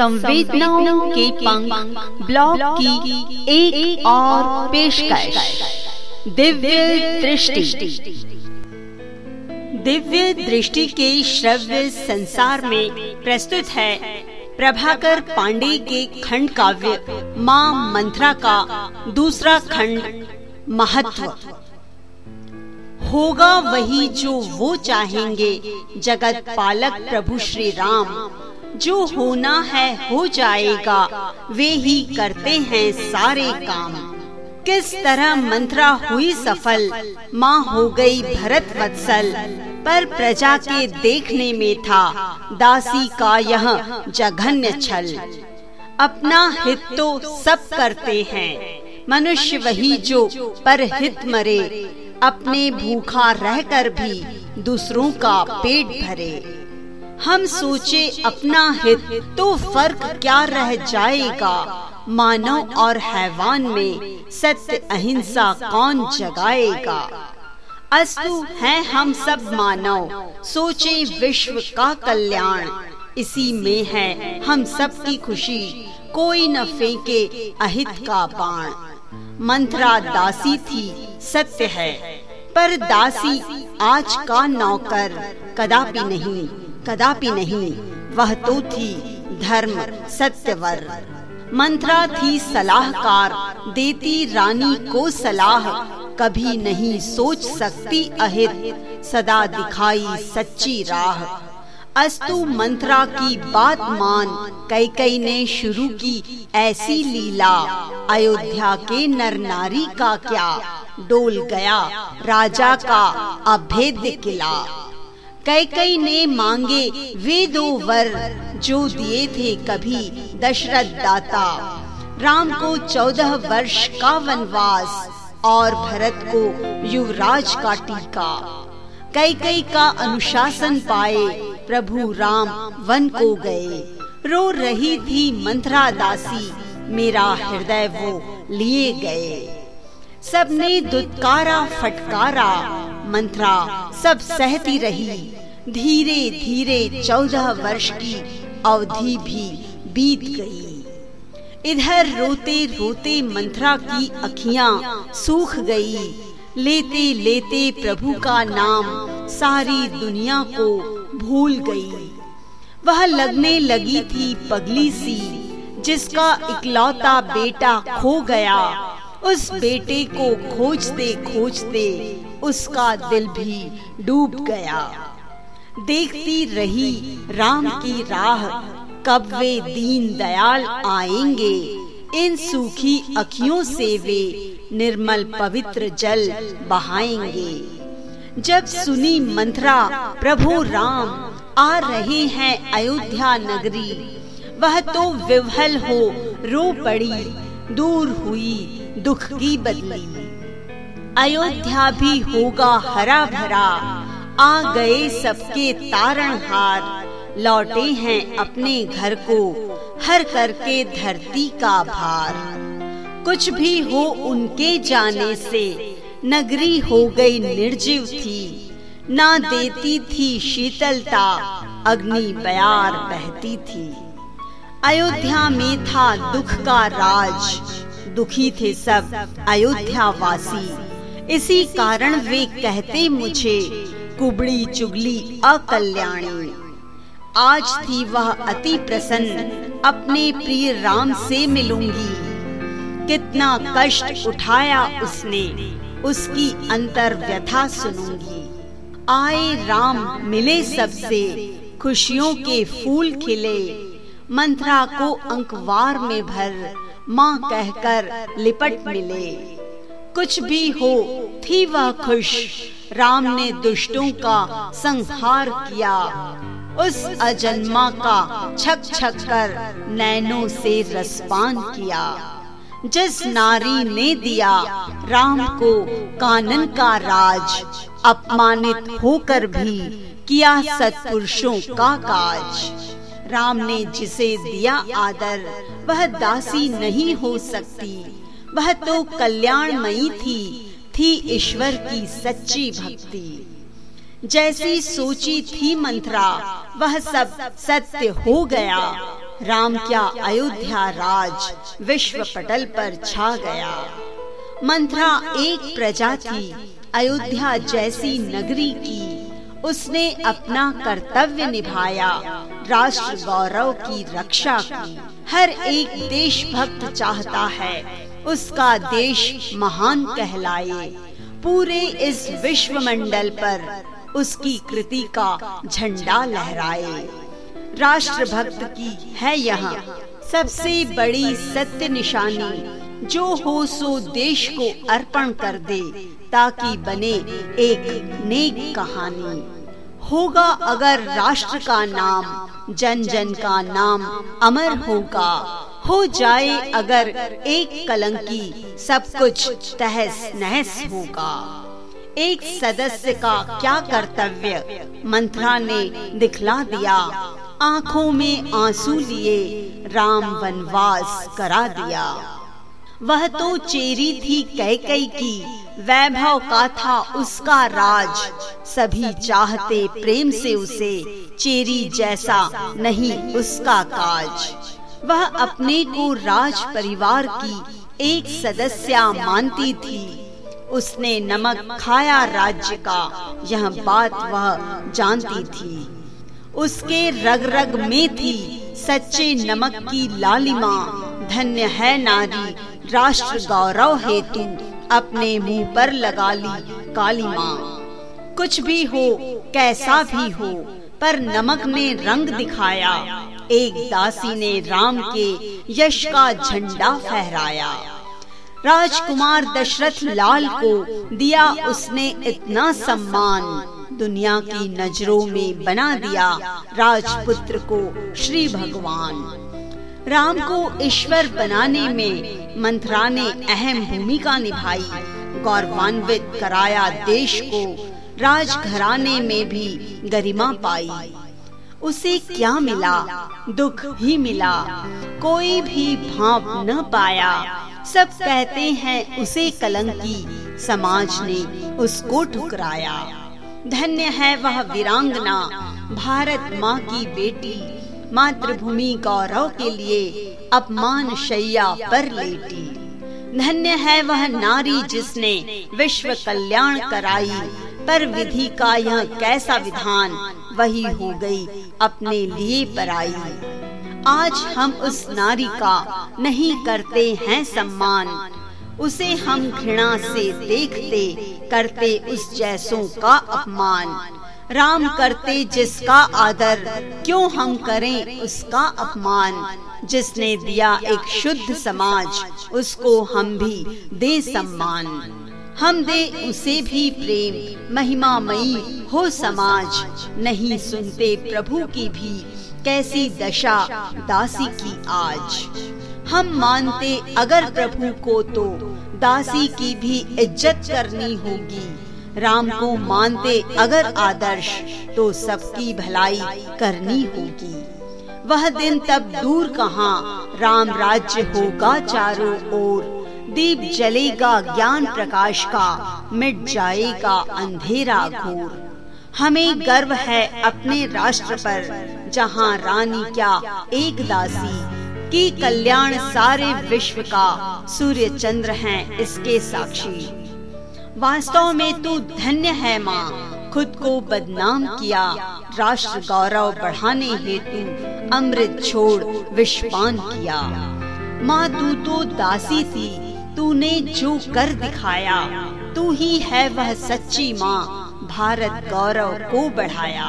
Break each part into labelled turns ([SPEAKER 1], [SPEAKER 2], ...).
[SPEAKER 1] संवेदनाओं के पंख ब्लॉग की एक, और पेशकश। दिव्य दृष्टि। दिव्य दृष्टि के श्रव्य संसार में प्रस्तुत है प्रभाकर पांडे के खंड काव्य माँ मंत्रा का दूसरा खंड महत्व। होगा वही जो वो चाहेंगे जगत पालक प्रभु श्री राम। जो होना है हो जाएगा। वे ही करते हैं सारे काम। किस तरह मंत्रा हुई सफल, माँ हो गई भरत वत्सल, पर प्रजा के देखने में था, दासी का यह जघन्य छल। अपना हित तो सब करते हैं, मनुष्य वही जो पर हित मरे, अपने भूखा रहकर भी दूसरों का पेट भरे। हम सोचे अपना हित तो फ़र्क क्या रह जाएगा? मानव और हैवान में सत्य अहिंसा कौन जगाएगा? अस्तु है हम सब मानव, सोचे विश्व का कल्याण। इसी में है हम सब की खुशी, कोई न फेंके अहित का बाण। मंत्रा दासी थी, सत्य है, पर दासी आज का नौकर कदापि नहीं। कदापि नहीं। वह तो थी धर्म, सत्यवर। मंत्रा थी सलाहकार, देती रानी को सलाह। कभी नहीं सोच सकती अहित, सदा दिखाई सच्ची राह। अस्तु मंत्रा की बात मान कई कई ने शुरू की ऐसी लीला। अयोध्या के नर नारी का क्या? डोल गया, राजा का अभेद्य किला। कई कई ने मांगे वे दो वर जो दिए थे कभी दशरथ दाता राम को चौदह वर्ष का वनवास और भरत को युवराज का टीका। कई कई का अनुशासन पाए प्रभु राम वन को गए। रो रही थी मंत्रा दासी मेरा हृदय वो लिए गए। सबने दुत्कारा फटकारा मंत्रा सब सहती रही। धीरे धीरे चौदह वर्ष की अवधि भी बीत गई। इधर रोते रोते मंत्रा की अखियाँ सूख गई। लेते लेते प्रभु का नाम सारी दुनिया को भूल गई। वह लगने लगी थी पगली सी, जिसका इकलौता बेटा खो गया। उस बेटे को खोजते खोजते उसका दिल भी डूब गया। देखती रही राम की राह, कब वे दीन दयाल आएँगे। इन सूखी अखियों से वे निर्मल पवित्र जल बहाएँगे। जब सुनी मंत्रा प्रभु राम, आ रहे हैं अयोध्या नगरी, वह तो विवहल हो, रो पड़ी, दूर हुई दुख की बदली। अयोध्या भी होगा हरा भरा। आ गए सबके तारणहार। लौटे हैं अपने घर को, हर करके धरती का भार। कुछ भी हो उनके जाने से, नगरी हो गई निर्जीव थी। ना देती थी शीतलता, अग्नि बयार बहती थी। अयोध्या में था दुख का राज, दुखी थे सब अयोध्या वासी इसी कारण वे कहते मुझे, कुबड़ी चुगली अकल्याणी। आज थी वह अति प्रसन्न, अपने प्रिय राम से मिलूँगी। कितना कष्ट उठाया उसने, उसकी अंतर व्यथा सुनूँगी। आए राम, मिले सबसे, खुशियों के फूल खिले। मंत्रा को अंकवार में भर, माँ कहकर लिपट मिले। कुछ भी हो थी वह खुश। राम ने दुष्टों का संहार किया। उस अजन्मा का छक छक कर नैनों से रसपान किया। जिस नारी ने दिया, राम को कानन का राज, अपमानित होकर भी किया सत्पुरुषों का काज। राम ने जिसे दिया आदर, वह दासी नहीं हो सकती। वह तो कल्याणमयी थी थी ईश्वर की सच्ची भक्ति। जैसी सोची थी मंत्रा, वह सब सत्य हो गया। राम क्या अयोध्या राज विश्व पटल पर छा गया। मंत्रा एक प्रजा थी, अयोध्या जैसी नगरी की। उसने अपना कर्तव्य निभाया, राष्ट्र गौरव की रक्षा की। हर एक देशभक्त चाहता है। उसका देश महान कहलाए। पूरे इस विश्व मंडल पर उसकी कृति का झंडा लहराए। राष्ट्र भक्त की है यहाँ सबसे बड़ी सत्य निशानी, जो हो सो देश को अर्पण कर दे, ताकि बने एक नेक कहानी। होगा अगर राष्ट्र का नाम, जन जन का नाम अमर होगा हो जाए अगर एक कलंकी, सब कुछ तहस नहस होगा। एक सदस्य का क्या कर्तव्य? मंत्रा ने दिखला दिया। आँखों में आँसू लिए, राम वनवास करा दिया। वह तो चेरी थी कई कई की, वैभव का था उसका राज। सभी चाहते प्रेम से उसे, चेरी जैसा नहीं उसका काज। वह अपने को राज परिवार की एक सदस्य मानती थी। उसने नमक खाया राज्य का, यह बात वह जानती थी। उसके रग रग में थी सच्चे नमक की लालिमा, धन्य है नारी, राष्ट्र गौरव हेतु, अपने मुँह पर लगा ली काली माँ। कुछ भी हो, कैसा भी हो, पर नमक ने रंग दिखाया। एक दासी ने राम के यश का झंडा फहराया। राजकुमार दशरथ लाल को दिया उसने इतना सम्मान, दुनिया की नज़रों में बना दिया राजपुत्र को श्री भगवान। राम को ईश्वर बनाने में मंत्रा ने अहम भूमिका निभाई, गौरवान्वित कराया देश को, राजघराने में भी गरिमा पाई। उसे क्या मिला? दुख ही मिला। कोई भी भाप न पाया। सब कहते हैं उसे कलंकी। समाज ने उसको ठुकराया। धन्य है वह वीरांगना। भारत माँ की बेटी। मातृभूमि गौरव के लिए अपमान शैया पर लेटी। धन्य है वह नारी जिसने विश्व कल्याण कराई। पर विधि का यह कैसा विधान? वही हो गई अपने लिए पराई। आज हम उस नारी का नहीं करते हैं सम्मान। उसे हम घृणा से देखते, करते उस जैसों का अपमान। राम करते जिसका आदर, क्यों हम करें उसका अपमान? जिसने दिया एक शुद्ध समाज, उसको हम भी दे सम्मान। हम दे उसे भी प्रेम। महिमा मई हो समाज। नहीं सुनते प्रभु की भी। कैसी दशा दासी की आज। हम मानते अगर प्रभु को तो दासी की भी इज़्ज़त करनी होगी। राम को मानते अगर आदर्श तो सबकी भलाई करनी होगी। वह दिन तब दूर कहाँ। राम राज्य होगा चारों ओर। दीप जलेगा ज्ञान प्रकाश का, मिट जाएगा अंधेरा घोर। हमें गर्व है अपने राष्ट्र पर, जहाँ रानी क्या एक दासी। की कल्याण सारे विश्व का, सूर्य चंद्र हैं इसके साक्षी। वास्तव में तू धन्य है माँ, खुद को बदनाम किया। राष्ट्र गौरव बढ़ाने हेतु अमृत छोड़, विश्वान किया। माँ, तू तो दासी थी तूने जो कर दिखाया, तू ही है वह सच्ची माँ, भारत गौरव को बढ़ाया।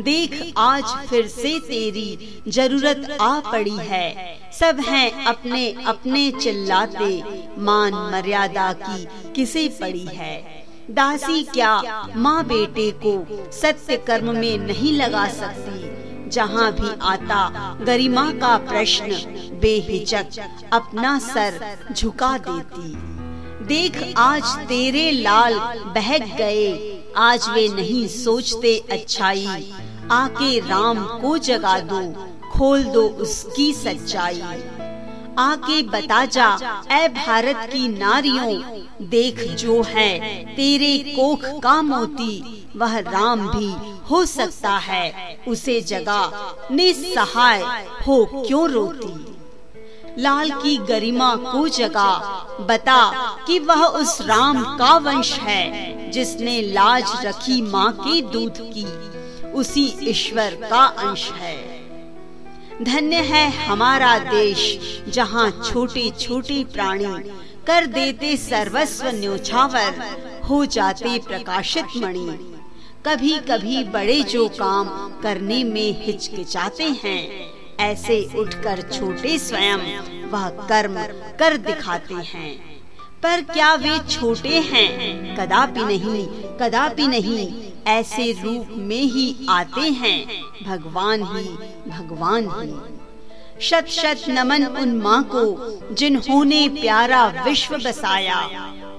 [SPEAKER 1] देख, आज फिर से तेरी ज़रूरत आ पड़ी है। सब हैं अपने अपने चिल्लाते, मान मर्यादा की किसे पड़ी है? दासी क्या माँ बेटे को सत्य कर्म में नहीं लगा सकती? जहाँ भी आता, गरिमा का प्रश्न बेहिचक अपना सर झुका देती। देख आज तेरे लाल बहक गए, आज वे नहीं सोचते अच्छाई। आके राम को जगा दो, खोल दो उसकी सच्चाई। आके बता जा ए भारत की नारियों, देख जो है, तेरे कोख का मोती, वह राम भी हो सकता है। उसे जगा। निसहाय हो क्यों रोती? लाल की गरिमा को जगा। बता कि वह उस राम का वंश है, जिसने लाज रखी माँ के दूध की। उसी ईश्वर का अंश है। धन्य है हमारा देश, जहाँ छोटे छोटे प्राणी कर देते सर्वस्व न्योछावर, हो जाते प्रकाशित मणि। कभी कभी बड़े जो काम करने में हिचकिचाते हैं। ऐसे उठकर छोटे स्वयं वह कर्म कर दिखाते हैं। पर क्या वे छोटे हैं? कदापि नहीं कदापि नहीं। ऐसे रूप में ही आते हैं। भगवान ही भगवान ही। शत शत नमन उन माँ को जिन्होंने प्यारा विश्व बसाया।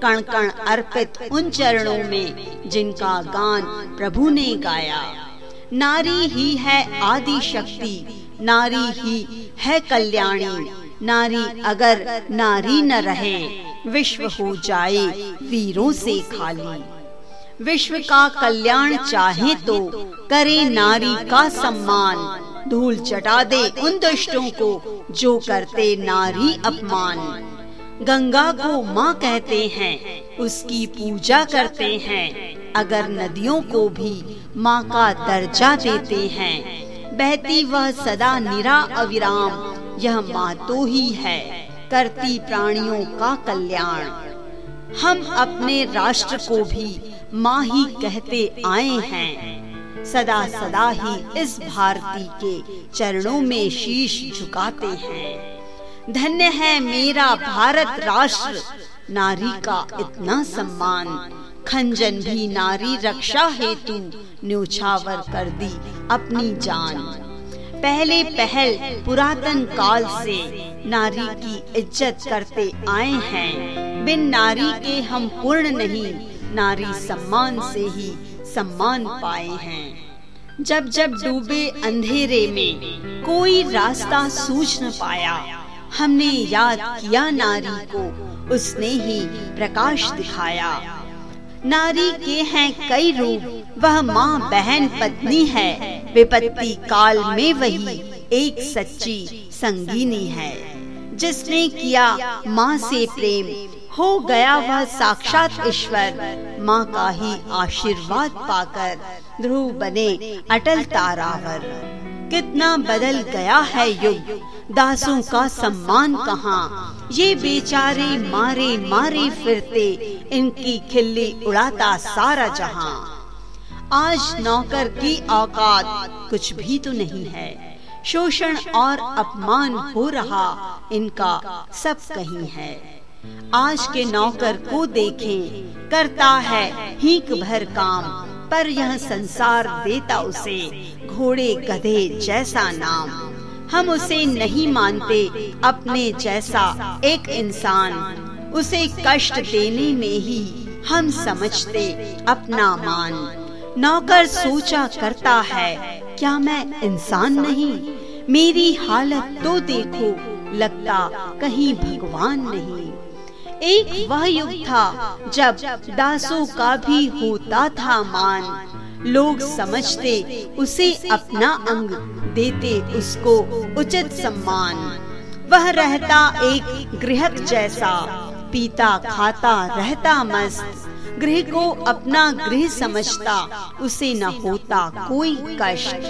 [SPEAKER 1] कण कण अर्पित उन चरणों में जिनका गान प्रभु ने गाया। नारी ही है आदि शक्ति, नारी ही है कल्याणी, नारी अगर नारी न रहे, विश्व हो जाए वीरों से खाली। विश्व का कल्याण चाहे तो करे नारी का सम्मान, धूल चटा दे उन दुष्टों को जो करते नारी अपमान। गंगा को माँ कहते हैं, उसकी पूजा करते हैं। अगर नदियों को भी माँ का दर्जा देते हैं, बहती वह सदा निरा अविराम, यह माँ तो ही है, करती प्राणियों का कल्याण। हम अपने राष्ट्र को भी माँ ही कहते आए हैं। सदा सदा ही इस भारती के चरणों में शीश झुकाते हैं। धन्य है मेरा भारत राष्ट्र। नारी का इतना सम्मान। खंजन भी नारी रक्षा हेतु न्योछावर कर दी अपनी जान। पहले पहल पुरातन काल से नारी की इज़्ज़त करते आए हैं। बिन नारी के हम पूर्ण नहीं, नारी सम्मान से ही सम्मान पाए हैं। जब जब डूबे अंधेरे में कोई रास्ता सूझ न पाया हमने याद किया नारी को, उसने ही प्रकाश दिखाया। नारी के हैं कई रूप, वह माँ, बहन, पत्नी है। विपत्ति काल में वही एक सच्ची संगीनी है, जिसने किया माँ से प्रेम। हो गया वह साक्षात ईश्वर, माँ का ही आशीर्वाद पाकर ध्रुव बने अटल तारावर। कितना बदल गया है युग दासों का सम्मान कहाँ। ये बेचारे मारे मारे फिरते, इनकी खिल्ली उड़ाता सारा जहाँ। आज नौकर की औकात कुछ भी तो नहीं है। शोषण और अपमान हो रहा इनका सब कहीं है। आज के नौकर को देखें, करता है हीक भर काम, पर यह संसार देता उसे, घोड़े गधे जैसा नाम। हम उसे नहीं मानते, अपने जैसा एक इंसान। उसे कष्ट देने में ही हम समझते अपना मान। नौकर सोचा करता है, क्या मैं इंसान नहीं? मेरी हालत तो देखो, लगता कहीं भगवान नहीं। एक वह युग था जब दासों का भी होता था मान। लोग समझते, उसे अपना अंग देते उसको उचित सम्मान। वह रहता एक गृह जैसा, पीता खाता रहता मस्त। गृह को अपना गृह समझता, उसे न होता कोई कष्ट।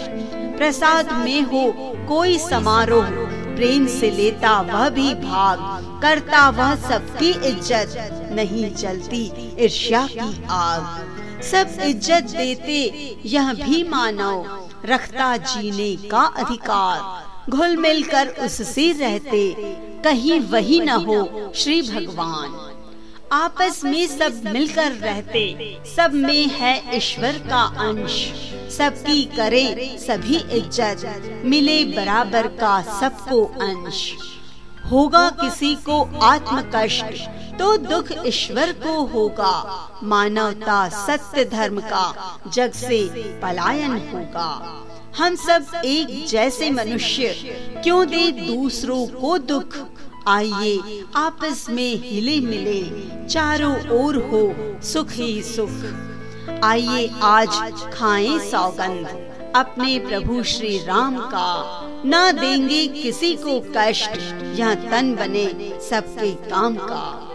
[SPEAKER 1] प्रसाद में हो कोई समारोह, प्रेम से लेता वह भी भाग। करता वह सबकी इज़्ज़त, नहीं चलती ईर्ष्या की आग। सब इज़्ज़त देते, यह भी मानव, रखता जीने का अधिकार। घुल मिलकर उससे रहते, कहीं वही न हो श्री भगवान। आपस में सब मिलकर रहते, सब में है ईश्वर का अंश। सबकी करे सभी इज़्ज़त, मिले बराबर का सबको अंश। होगा किसी को आत्म कष्ट तो दुख ईश्वर को होगा। मानवता सत्य धर्म का जग से पलायन होगा। हम सब एक जैसे मनुष्य, क्यों दे दूसरों को दुख? आइए, आपस में हिले मिले, चारों ओर हो सुख ही सुख। आइए, आज खाएँ सौगंध, अपने प्रभु श्री राम का। ना देंगे किसी को कष्ट, यह तन बने सबके काम का।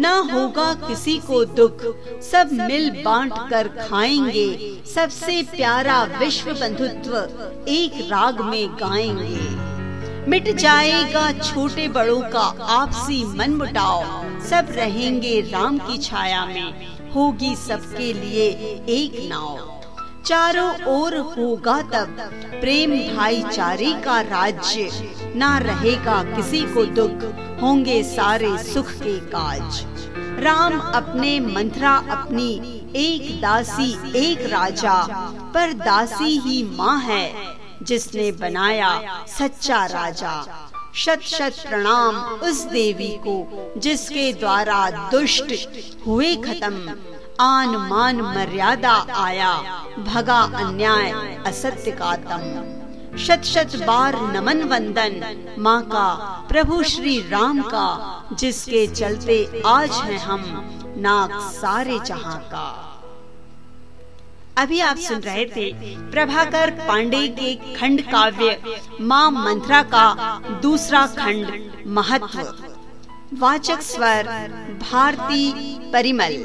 [SPEAKER 1] ना होगा किसी को दुख। सब मिल बांट कर खाएँगे। सबसे प्यारा विश्व बंधुत्व एक राग में गाएँगे। मिट जाएगा छोटे बड़ों का आपसी मन मुटाओ सब रहेंगे राम की छाया में। होगी सबके लिए एक नाव। चारों ओर होगा तब। प्रेम भाईचारे का राज्य। ना रहेगा किसी को दुख। होंगे सारे सुख के काज। राम अपने मंत्रा अपनी एक दासी, एक राजा। पर दासी ही माँ है, जिसने बनाया सच्चा राजा। शत शत प्रणाम उस देवी को, जिसके द्वारा दुष्ट हुए खत्म। आन मान मर्यादा आया। भगा अन्याय असत्य का तम शत शत बार नमन वंदन, माँ का, प्रभु श्री राम का, जिसके चलते आज है हम, नाग सारे जहाँ का। अभी आप सुन रहे थे प्रभाकर पांडे के खंड काव्य, माँ मंत्रा का दूसरा खंड, महत्व। वाचक स्वर, भारती परिमल।